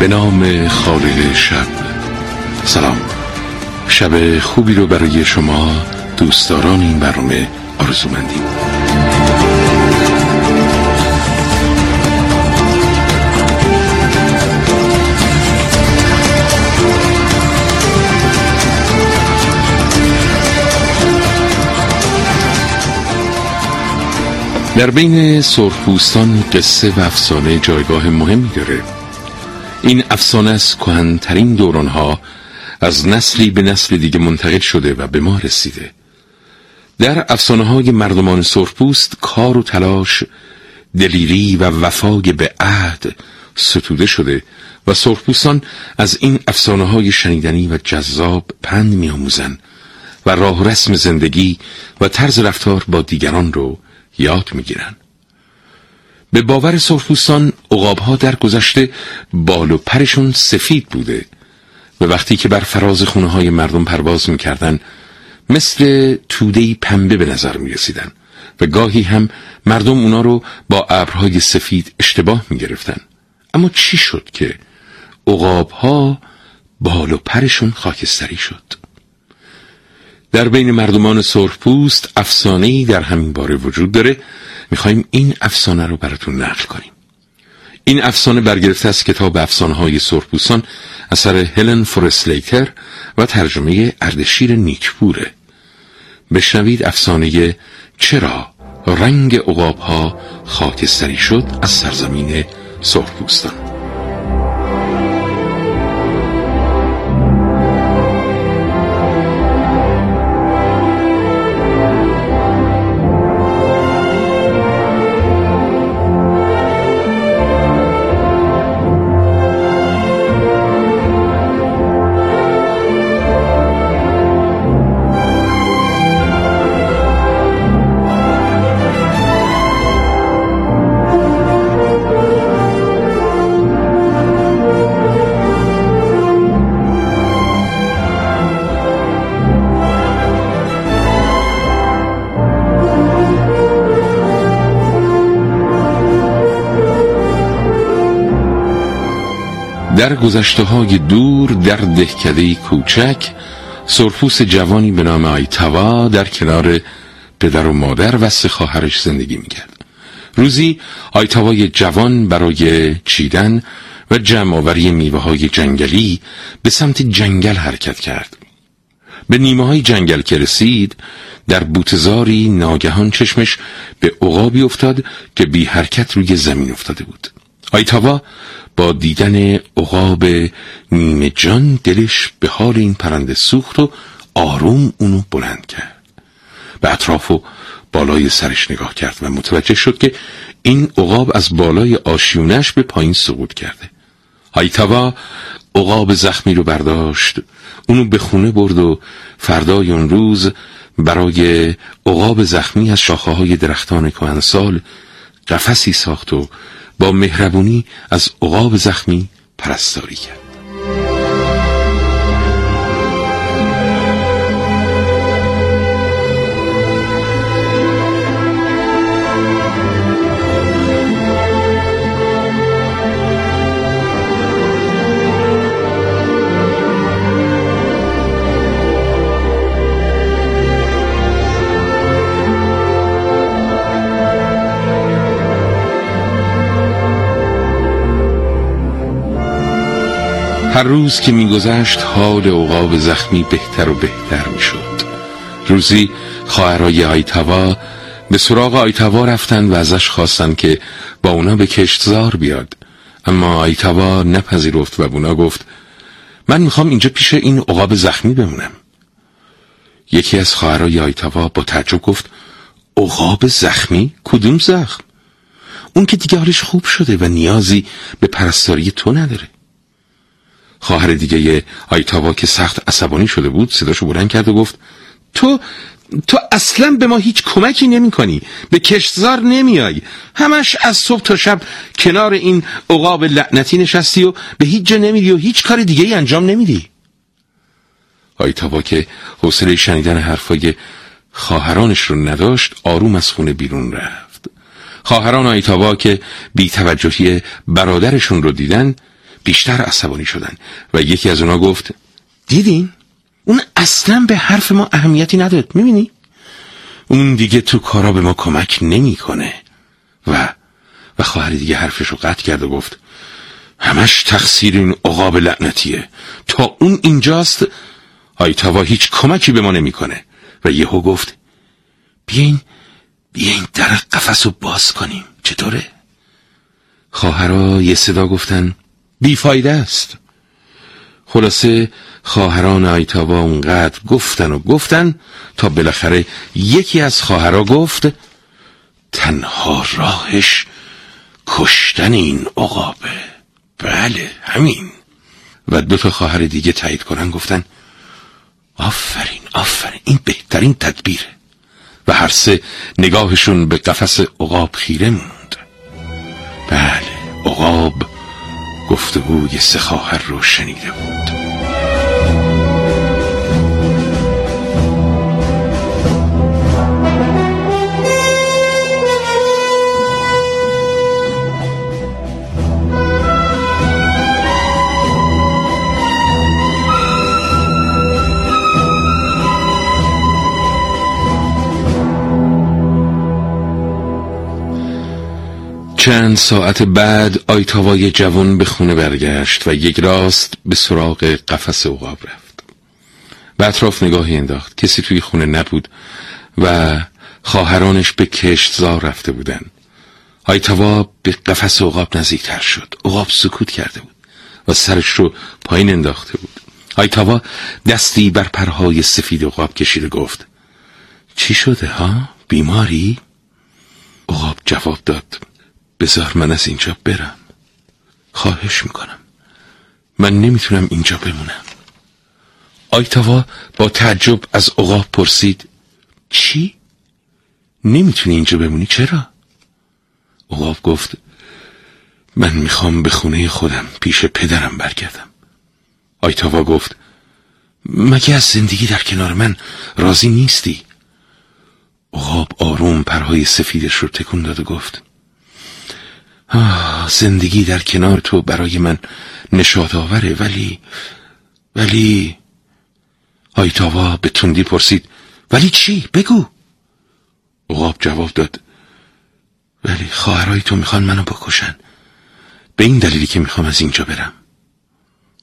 به نام خالق شب. سلام. شب خوبی رو برای شما دوستداران این برنامه آرزو مندیم در بین سرخپوستان قصه و افسانه جایگاه مهمی داره. این افسانه از کهنترین دورانها از نسلی به نسل دیگه منتقل شده و به ما رسیده. در افسانه های مردمان سرخپوست کار و تلاش دلیری و وفای به عهد ستوده شده و سرخپوستان از این افسانه های شنیدنی و جذاب پند میآموزند و راه رسم زندگی و طرز رفتار با دیگران رو یاد می‌گیرن به باور سرخپوستان ها در گذشته بال و پرشون سفید بوده و وقتی که بر فراز خونه های مردم پرواز می‌کردن مثل توده پنبه به نظر می رسیدن و گاهی هم مردم اونا رو با ابرهای سفید اشتباه می گرفتن. اما چی شد که ها بال و پرشون خاکستری شد در بین مردمان سرخپوست افسانه‌ای در همین باره وجود داره. می‌خوایم این افسانه رو براتون نقل کنیم. این افسانه برگرفته از کتاب افسانه های اثر هلن فورسلیتر و ترجمه اردشیر نیکپوره. بشنوید افسانه چرا رنگ عقاب ها خاکستری شد از سرزمین سرخپوستان. در گذشته های دور در دهکده کوچک سرفوس جوانی به نام آیتاوا در کنار پدر و مادر و سه خواهرش زندگی می‌کرد. روزی آیتاوای جوان برای چیدن و جمعآوری میوه های جنگلی به سمت جنگل حرکت کرد. به نیمه های جنگل که رسید در بوتزاری ناگهان چشمش به عقابی افتاد که بی حرکت روی زمین افتاده بود. آیتاوا با دیدن عقاب نیمه جان دلش به حال این پرنده سوخت و آروم اونو بلند کرد. به اطراف و بالای سرش نگاه کرد و متوجه شد که این عقاب از بالای آشیونش به پایین سقوط کرده. هایتاوا عقاب زخمی رو برداشت اونو به خونه برد و فردای اون روز برای عقاب زخمی از شاخه های درختان کهنسال قفسی ساخت و با مهربونی از عقاب زخمی پرستاری کرد. هر روز که میگذشت حال عقاب زخمی بهتر و بهتر می‌شد. روزی خواهرای آیتاوا به سراغ آیتاوا رفتند و ازش خواستند که با اونا به کشتزار بیاد. اما آیتاوا نپذیرفت و اونا گفت من می‌خوام اینجا پیش این عقاب زخمی بمونم. یکی از خواهرای آیتاوا با تعجب گفت عقاب زخمی؟ کدوم زخم؟ اون که دیگه حالش خوب شده و نیازی به پرستاری تو نداره. خواهر دیگه آیتاوا که سخت عصبانی شده بود صداشو بلند کرد و گفت تو تو اصلا به ما هیچ کمکی نمی کنی به کشتزار نمیای همش از صبح تا شب کنار این عقاب لعنتی نشستی و به هیچ جا نمیری و هیچ کار دیگه ای انجام نمیدی. آیتاوا که حوصله شنیدن حرفای خواهرانش رو نداشت آروم از خونه بیرون رفت. خواهران آیتاوا که بی توجهی برادرشون رو دیدن بیشتر عصبانی شدن و یکی از اونا گفت دیدین؟ اون اصلا به حرف ما اهمیتی نداد می‌بینی؟ اون دیگه تو کارا به ما کمک نمی‌کنه و و خواهر دیگه حرفش رو قطع کرد و گفت همش تقصیر این عقاب لعنتیه تا اون اینجاست آیتاوا هیچ کمکی به ما نمی‌کنه و یهو گفت بیاین بیاین در قفس رو باز کنیم چطوره؟ خواهرها یه صدا گفتن بیفایده است. خلاصه خواهران آیتاوا اونقدر گفتن و گفتن تا بالاخره یکی از خواهرها گفت تنها راهش کشتن این عقابه. بله همین. و دو تا خواهر دیگه تایید کنن گفتن آفرین آفرین این بهترین تدبیره. و هر سه نگاهشون به قفس عقاب خیره موند. بله. گفتگوی سه خواهر رو شنیده بود. چند ساعت بعد آیتاوای جوان به خونه برگشت و یک راست به سراغ قفس عقاب رفت. به اطراف نگاهی انداخت. کسی توی خونه نبود و خواهرانش به کشتزار رفته بودن. آیتاوا به قفس عقاب نزدیکتر شد. عقاب سکوت کرده بود و سرش رو پایین انداخته بود. آیتاوا دستی بر پرهای سفید عقاب کشیده گفت چی شده ها؟ بیماری؟ عقاب جواب داد بذار من از اینجا برم خواهش می‌کنم من نمی‌تونم اینجا بمونم آیتاوا با تعجب از عقاب پرسید چی؟ نمی‌تونی اینجا بمونی چرا؟ عقاب گفت من می‌خوام به خونه خودم پیش پدرم برگردم آیتاوا گفت مگه از زندگی در کنار من راضی نیستی؟ عقاب آروم پرهای سفیدش رو تکون داد و گفت زندگی در کنار تو برای من نشاط آوره ولی ولی آیتاوا به تندی پرسید ولی چی؟ بگو. عقاب جواب داد ولی خواهرای تو می‌خوان منو بکشن. به این دلیلی که می‌خوام از اینجا برم.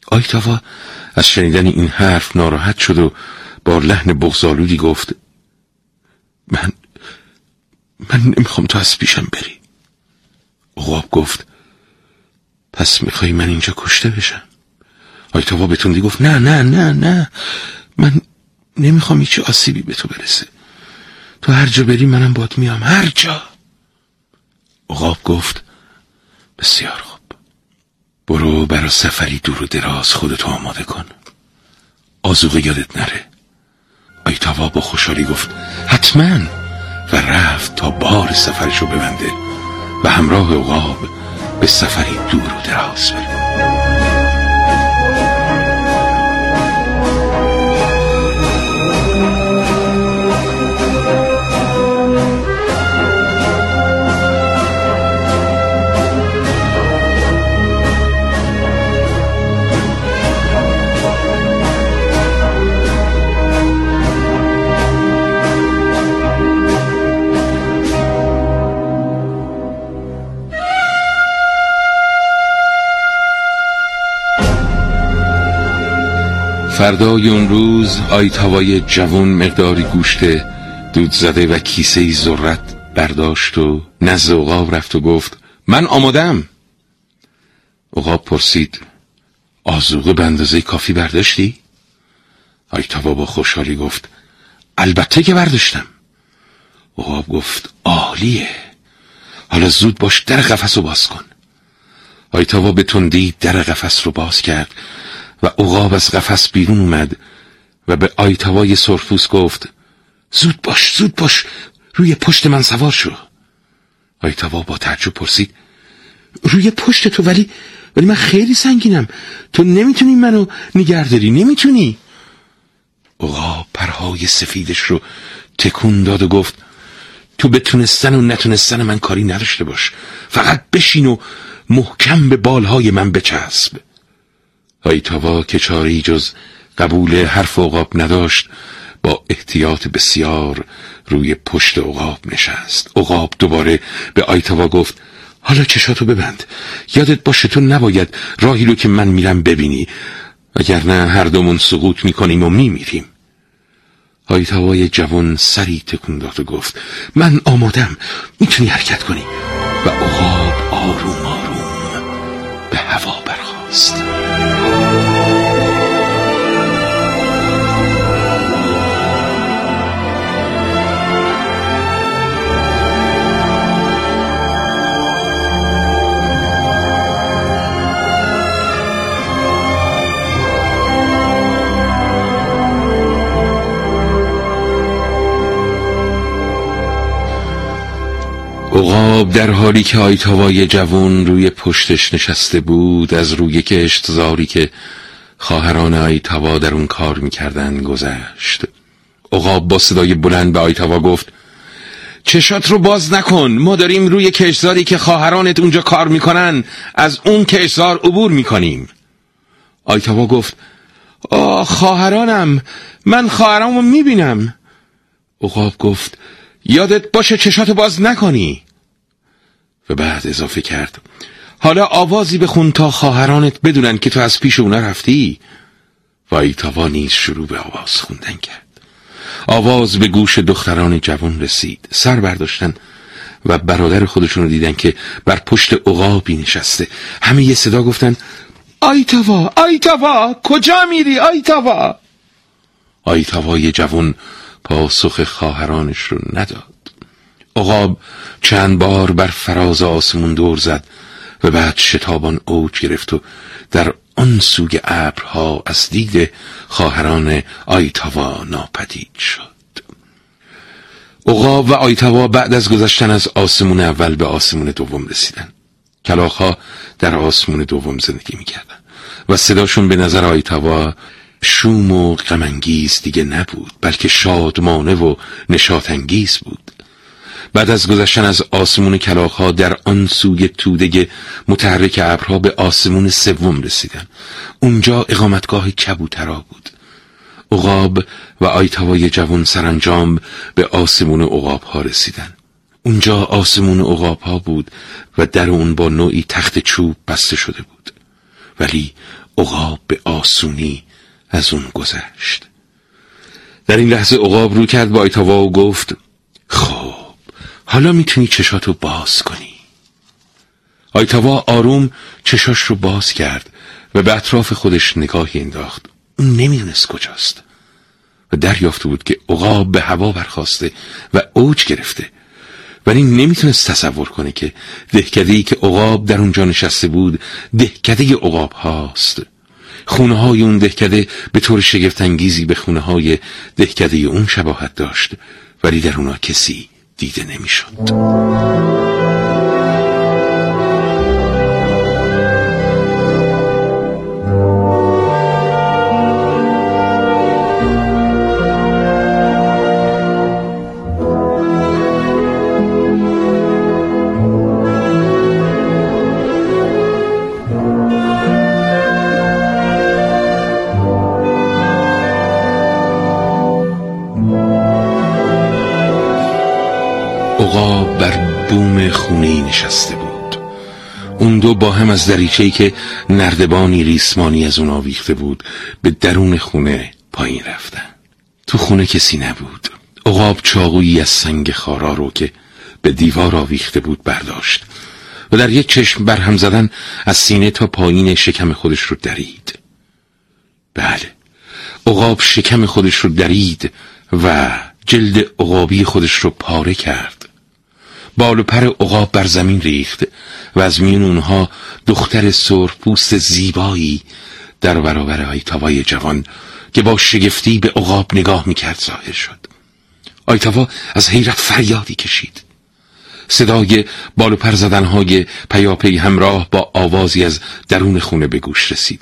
آیتاوا از شنیدن این حرف ناراحت شد و با لحن بغزالودی گفت من من نمی‌خوام تو از پیشم بری. عقاب گفت پس می‌خوای من اینجا کشته بشم؟ آیتاوا به تندی گفت نه نه نه نه من نمی‌خوام هیچ آسیبی به تو برسه. تو هر جا بری منم باد میام هر جا. عقاب گفت بسیار خوب. برو برا سفری دور و دراز خودتو آماده کن. آزوغه یادت نره. آیتاوا با خوشحالی گفت حتما. و رفت تا بار سفرشو ببنده. و همراه عقاب به سفری دور و دراز بریم فردای اون روز آیتاوای جوان مقداری گوشت دود زده و کیسه ذرت برداشت و نزد عقاب رفت و گفت من آمادم. عقاب پرسید آزوغه به اندازه کافی برداشتی؟ آیتاوا با خوشحالی گفت البته که برداشتم. عقاب گفت عالیه. حالا زود باش در قفس رو باز کن. آیتاوا به تندی در قفس رو باز کرد. و عقاب از قفس بیرون اومد و به آیتوای سرفوس گفت زود باش زود باش روی پشت من سوار شو. آیتاوا با تعجب پرسید روی پشت تو ولی ولی من خیلی سنگینم تو نمی‌تونی منو نگرداری نمی‌تونی؟ عقاب پرهای سفیدش رو تکون داد و گفت تو به تونستن و نتونستن من کاری نداشته باش فقط بشین و محکم به بالهای من بچسب. آیتاوا که چاری جز قبول حرف عقاب نداشت با احتیاط بسیار روی پشت عقاب نشست. عقاب دوباره به آیتاوا گفت حالا چشاتو ببند یادت باشه تو نباید راهی رو که من میرم ببینی. نه هر دومون سقوط می‌کنیم و میمیریم. آیتاوای جوان سری تکون داد و گفت من آمادم می‌تونی حرکت کنی. و عقاب آروم آروم به هوا برخواست عقاب در حالی که آیتاوای جوان روی پشتش نشسته بود از روی کشتزاری که خواهران آیتاوا در اون کار می‌کردن گذشت. عقاب با صدای بلند به آیتاوا گفت چشات رو باز نکن ما داریم روی کشتزاری که خواهرانت اونجا کار می‌کنن از اون کشتزار عبور می‌کنیم. آیتاوا گفت آه خواهرانم من خواهرامو می‌بینم. عقاب گفت یادت باشه چشاتو باز نکنی. و بعد اضافه کرد حالا آوازی بخون تا خواهرانت بدونن که تو از پیش اونا رفتی؟ و ایتاوا نیز شروع به آواز خوندن کرد. آواز به گوش دختران جوان رسید سر برداشتن و برادر خودشون رو دیدن که بر پشت عقابی نشسته. همه یه صدا گفتن آیتاوا آیتاوا کجا میری؟ آیتاوا آیتاوای جوان پاسخ خواهرانش رو نداد. عقاب چند بار بر فراز آسمون دور زد و بعد شتابان اوج گرفت و در آن سوی ابرها از دید خواهران آیتاوا ناپدید شد. عقاب و آیتاوا بعد از گذشتن از آسمون اول به آسمون دوم رسیدن. کلاخها در آسمون دوم زندگی می‌کردن و صداشون به نظر آیتاوا شوم و غمانگیز دیگه نبود بلکه شادمانه و نشاطانگیز بود. بعد از گذشتن از آسمون کلاخها در آن سوی توده متحرک ابرها به آسمون سوم رسیدن. اونجا اقامتگاه کبوترا بود. عقاب و آیتاوای جوان سرانجام به آسمون عقاب ها رسیدن. اونجا آسمون عقاب ها بود و در اون با نوعی تخت چوب بسته شده بود. ولی عقاب به آسونی از اون گذشت. در این لحظه عقاب رو کرد با آیتاوا و گفت خب حالا می‌تونی چشاتو باز کنی. آیتاوا آروم چشاش رو باز کرد و به اطراف خودش نگاهی انداخت. اون نمی‌دونست کجاست. و دریافته بود که عقاب به هوا برخواسته و اوج گرفته. ولی نمی‌تونست تصور کنه که دهکده ای که عقاب در اونجا نشسته بود دهکده عقاب هاست. خونه های اون دهکده به طور شگفتانگیزی به خونه های دهکده اون شباهت داشت. ولی در اونا کسی دیده نمی‌شد. بوم خونه نشسته بود. اون دو با هم از دریچه‌ای که نردبانی ریسمانی از اون آویخته بود به درون خونه پایین رفتن. تو خونه کسی نبود. عقاب چاقویی از سنگ خارا رو که به دیوار آویخته بود برداشت و در یک چشم برهم زدن از سینه تا پایین شکم خودش رو درید. بله عقاب شکم خودش رو درید و جلد عقابی خودش رو پاره کرد. بال و پر عقاب بر زمین ریخت و از میون اونها دختر سرخپوست زیبایی در برابر آیتاوای جوان که با شگفتی به عقاب نگاه می‌کرد ظاهر شد. آیتاوا از حیرت فریادی کشید. صدای بال و پر زدنهای پیاپی همراه با آوازی از درون خونه به گوش رسید.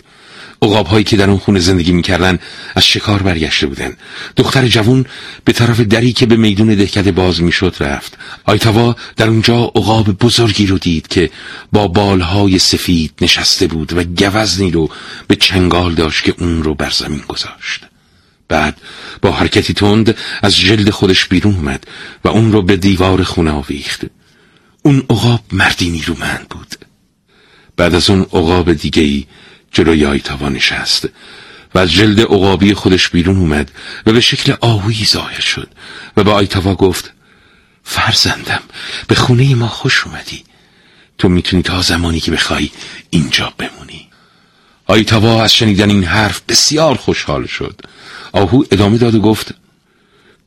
اقاب هایی که در اون خونه زندگی می‌کردن از شکار برگشته بودن. دختر جوون به طرف دری که به میدون دهکده باز می‌شد رفت. آیتاوا در اونجا اقاب بزرگی رو دید که با بالهای سفید نشسته بود و گوزنی رو به چنگال داشت که اون رو بر زمین گذاشت. بعد با حرکتی تند از جلد خودش بیرون اومد و اون رو به دیوار خونه آویخت. اون عقاب مردی نیرومند بود. بعد از اون عقاب دیگهی جلوی آیتاوا نشست و از جلد عقابی خودش بیرون اومد و به شکل آهویی ظاهر شد و به آیتاوا گفت فرزندم به خونه ما خوش اومدی. تو می‌تونی تا زمانی که بخوای اینجا بمونی. آیتاوا از شنیدن این حرف بسیار خوشحال شد. آهو ادامه داد و گفت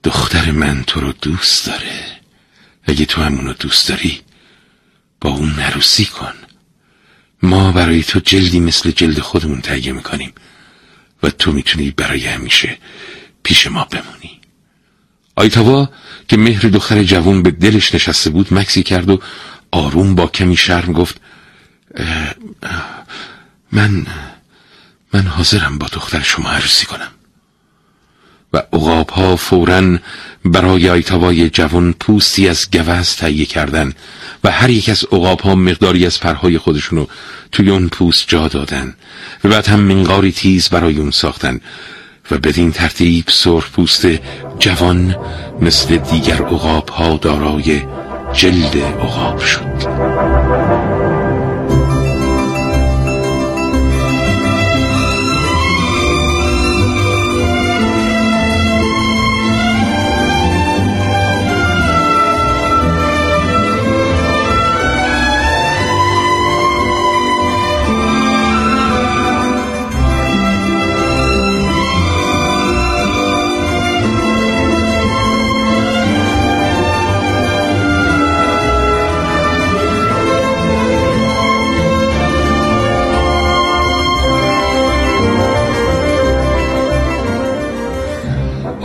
دختر من تو رو دوست داره. اگه تو همونو دوست داری با اون نروسی کن. ما برای تو جلدی مثل جلد خودمون تهیه می‌کنیم و تو می‌تونی برای همیشه پیش ما بمونی. آیتاوا که مهر دختر جوون به دلش نشسته بود مکسی کرد و آروم با کمی شرم گفت من من حاضرم با دختر شما عروسی کنم. و اقاب ها فورا برای آیتاوای جوان پوستی از گوز تهیه کردن و هر یک از اقاب ها مقداری از پرهای خودشونو توی اون پوست جا دادن و بعد هم منقاری تیز برای اون ساختن و بدین ترتیب سرخ پوست جوان مثل دیگر اقاب ها دارای جلد اقاب شد.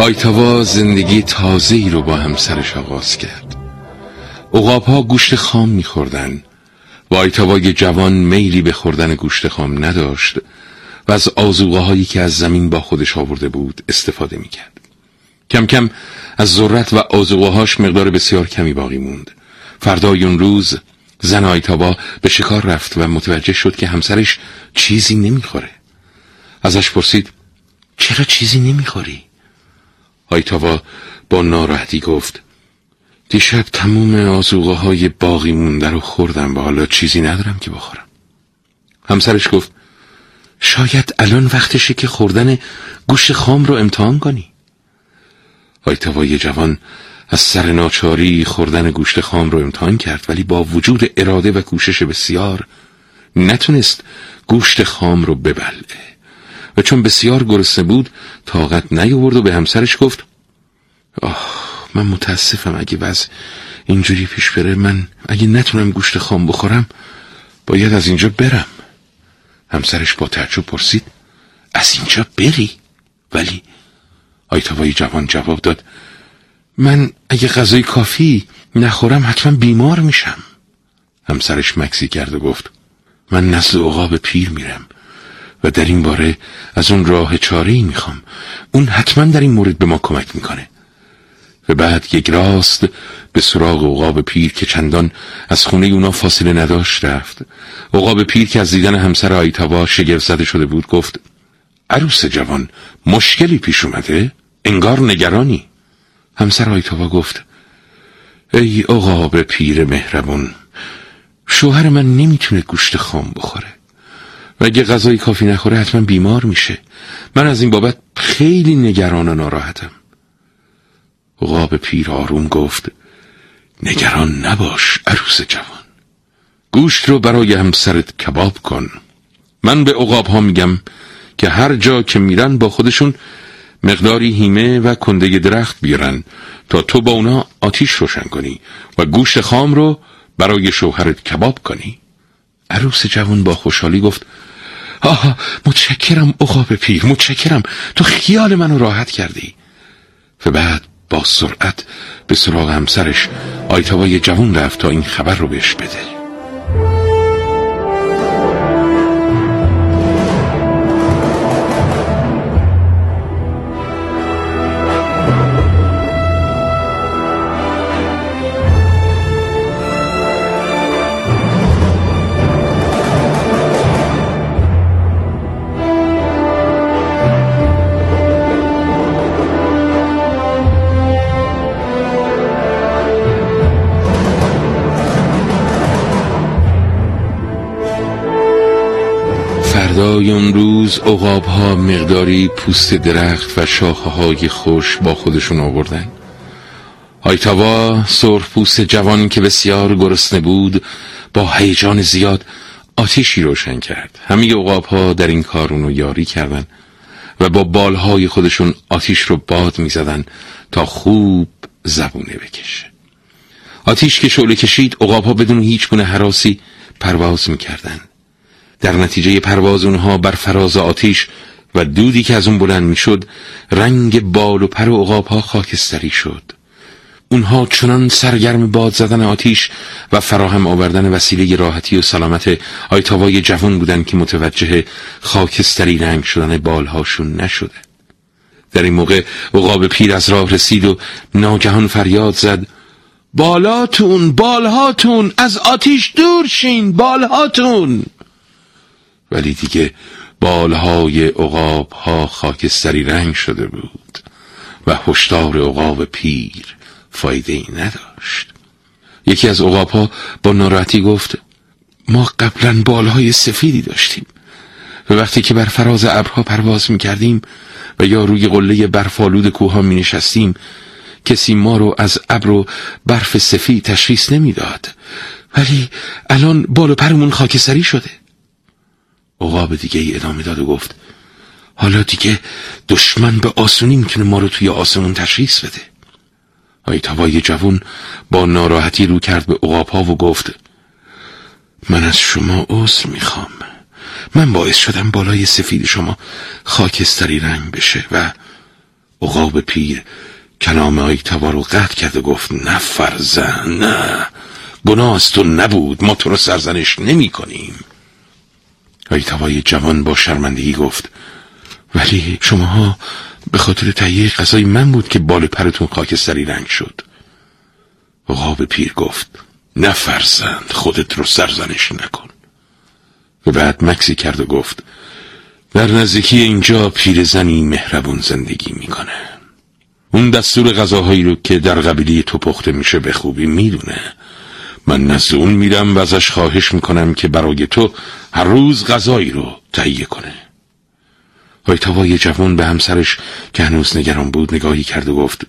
آیتاوا زندگی تازه ای رو با همسرش آغاز کرد. اقاب ها گوشت خام میخوردن. و آیتاوای جوان میلی به خوردن گوشت خام نداشت و از آزوغه هایی که از زمین با خودش آورده بود استفاده می‌کرد. کم کم از ذرت و آزوغه هاش مقدار بسیار کمی باقی موند. فردای اون روز زن آیتاوا به شکار رفت و متوجه شد که همسرش چیزی نمی‌خوره. ازش پرسید چرا چیزی نمی‌خوری؟ آیتاوا با ناراحتی گفت دیشب تموم آزوغه های باقی مونده رو خوردم و حالا چیزی ندارم که بخورم. همسرش گفت شاید الان وقتشه که خوردن گوشت خام رو امتحان کنی. آیتاوای جوان از سر ناچاری خوردن گوشت خام رو امتحان کرد ولی با وجود اراده و کوشش بسیار نتونست گوشت خام رو ببلعه و چون بسیار گرسنه بود طاقت نیاورد و به همسرش گفت آه من متاسفم اگه وضع اینجوری پیش بره. من اگه نتونم گوشت خام بخورم باید از اینجا برم. همسرش با تعجب پرسید از اینجا بری؟ ولی آیتاوای جوان جواب داد من اگه غذای کافی نخورم حتما بیمار میشم. همسرش مکسی کرد و گفت من نسل عقاب پیر میرم. و در این باره از اون راه چاره ای می‌خوام. اون حتما در این مورد به ما کمک می‌کنه. و بعد یک راست به سراغ عقاب پیر که چندان از خونه اونا فاصله نداشت رفت. عقاب پیر که از دیدن همسر آیتاوا شگفت زده شده بود گفت عروس جوان مشکلی پیش اومده؟ انگار نگرانی. همسر آیتاوا گفت ای عقاب پیر مهربون شوهر من نمی‌تونه گوشت خام بخوره. و اگه غذای کافی نخوره حتما بیمار میشه. من از این بابت خیلی نگران و ناراحتم. غاب پیر آروم گفت نگران نباش عروس جوان. گوشت رو برای همسرت کباب کن. من به عقاب ها میگم که هر جا که میرن با خودشون مقداری هیمه و کنده درخت بیارن تا تو با اونا آتیش روشن کنی و گوشت خام رو برای شوهرت کباب کنی. عروس جوان با خوشحالی گفت آه متشکرم عقاب پیر متشکرم. تو خیال منو راحت کردی. و بعد با سرعت به سراغ همسرش آیتوای جوان رفت تا این خبر رو بهش بده. اون روز اقاب ها مقداری پوست درخت و شاخه های خوش با خودشون آوردن. آیتاوا سرخ پوست جوان که بسیار گرسنه بود با هیجان زیاد آتیشی روشن کرد. همه اقاب ها در این کار اونو یاری کردن و با بالهای خودشون آتیش رو باد می‌زدن تا خوب زبونه بکشه. آتیش که شعله کشید اقاب ها بدون هیچ گونه حراسی پرواز می‌کردن. در نتیجه پرواز اونها بر فراز آتیش و دودی که از اون بلند می‌شد رنگ بال و پر و عقاب ها خاکستری شد. اونها چنان سرگرم باد زدن آتیش و فراهم آوردن وسیله راحتی و سلامت آیتاوای جوان بودن که متوجه خاکستری رنگ شدن بالهاشون نشده. در این موقع عقاب پیر از راه رسید و ناگهان فریاد زد بالاتون بالهاتون از آتیش دور شین بالهاتون! ولی دیگه بالهای عقاب ها خاکستری رنگ شده بود و هشدار عقاب پیر فایده ای نداشت. یکی از عقاب ها با ناراحتی گفت ما قبلا بالهای سفیدی داشتیم و وقتی که بر فراز ابرها پرواز می کردیم و یا روی قله برفالود کوه می نشستیم کسی ما رو از ابر و برف سفید تشخیص نمی‌داد. ولی الان بال و پرمون خاکستری شده. عقاب دیگه ای ادامه داد و گفت حالا دیگه دشمن به آسونی می‌تونه ما رو توی آسمون تشخیص بده. آیتوای جوون با ناراحتی رو کرد به عقاب ها و گفت من از شما عذر می‌خوام. من باعث شدم بالای سفید شما خاکستری رنگ بشه. و عقاب پیر کلام آیتوا رو قطع کرد و گفت نه فرزن نه. گناه از تو نبود. ما تو رو سرزنش نمی کنیم آیتوای جوان با شرمندگی گفت ولی شماها به خاطر تهیه غذای من بود که بال پرتون خاکستری رنگ شد. عقاب پیر گفت نه فرزند خودت رو سرزنش نکن. و بعد مکسی کرد و گفت در نزدیکی اینجا پیرزنی مهربون زندگی می‌کنه. اون دستور غذاهایی رو که در قبیله تو پخته میشه به خوبی می‌دونه. من نزد اون میرم و ازش خواهش می‌کنم که برای تو هر روز غذایی رو تهیه کنه. آیتاوای جوان به همسرش که هنوز نگران بود نگاهی کرد و گفت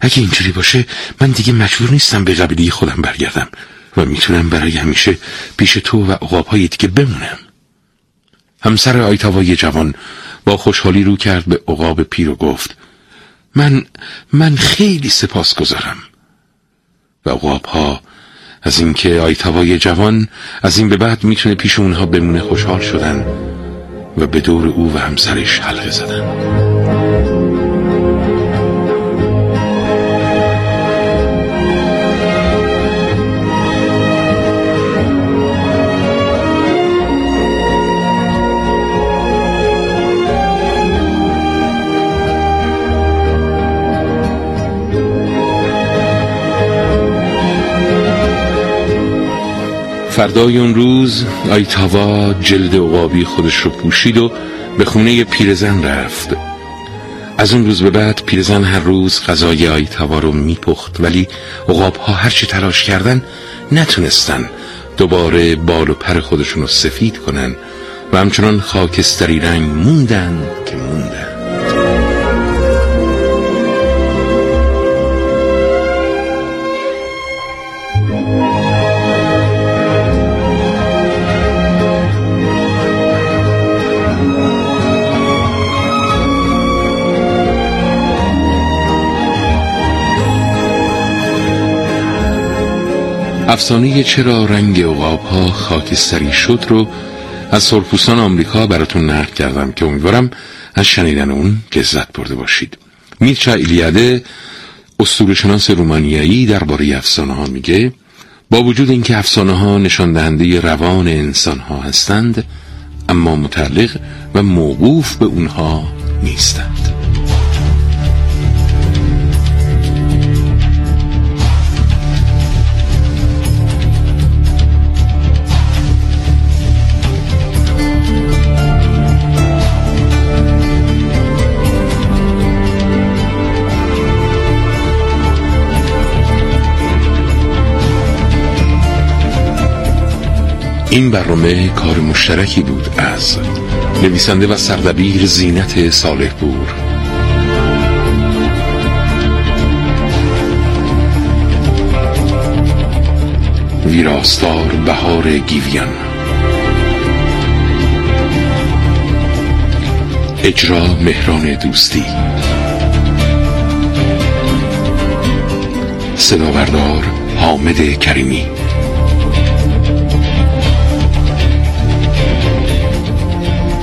اگه اینجوری باشه من دیگه مجبور نیستم به قبیله خودم برگردم و می‌تونم برای همیشه پیش تو و عقابهای دیگه بمونم. همسر آیتاوای جوان با خوشحالی رو کرد به عقاب پیر و گفت من من خیلی سپاس گذارم و عقاب از اینکه آیتوای جوان از این به بعد می‌تونه پیش اونها بمونه خوشحال شدن و به دور او و همسرش حلقه زدن. فردای اون روز آیتاوا جلد عقابی خودش رو پوشید و به خونه پیرزن رفت. از اون روز به بعد پیرزن هر روز غذای آیتاوا رو میپخت ولی عقاب ها هرچی تلاش کردن نتونستن دوباره بال و پر خودشون رو سفید کنن و همچنان خاکستری رنگ موندن که موندن. افسانه چرا رنگ عقاب ها خاکستری شد رو از سرپوستان آمریکا براتون نقل کردم که امیدوارم از شنیدن اون لذت برده باشید. میرچا ایلیاده اسطورهشناس رومانیایی درباره افسانه ها میگه با وجود اینکه افسانه ها نشان دهنده روان انسان ها هستند اما متعلق و موقوف به اونها نیستند. این برنامه کار مشترکی بود از نویسنده و سردبیر زینت صالح پور ویراستار بهار گیویان. اجرا مهران دوستی. صداوردار حامد کریمی.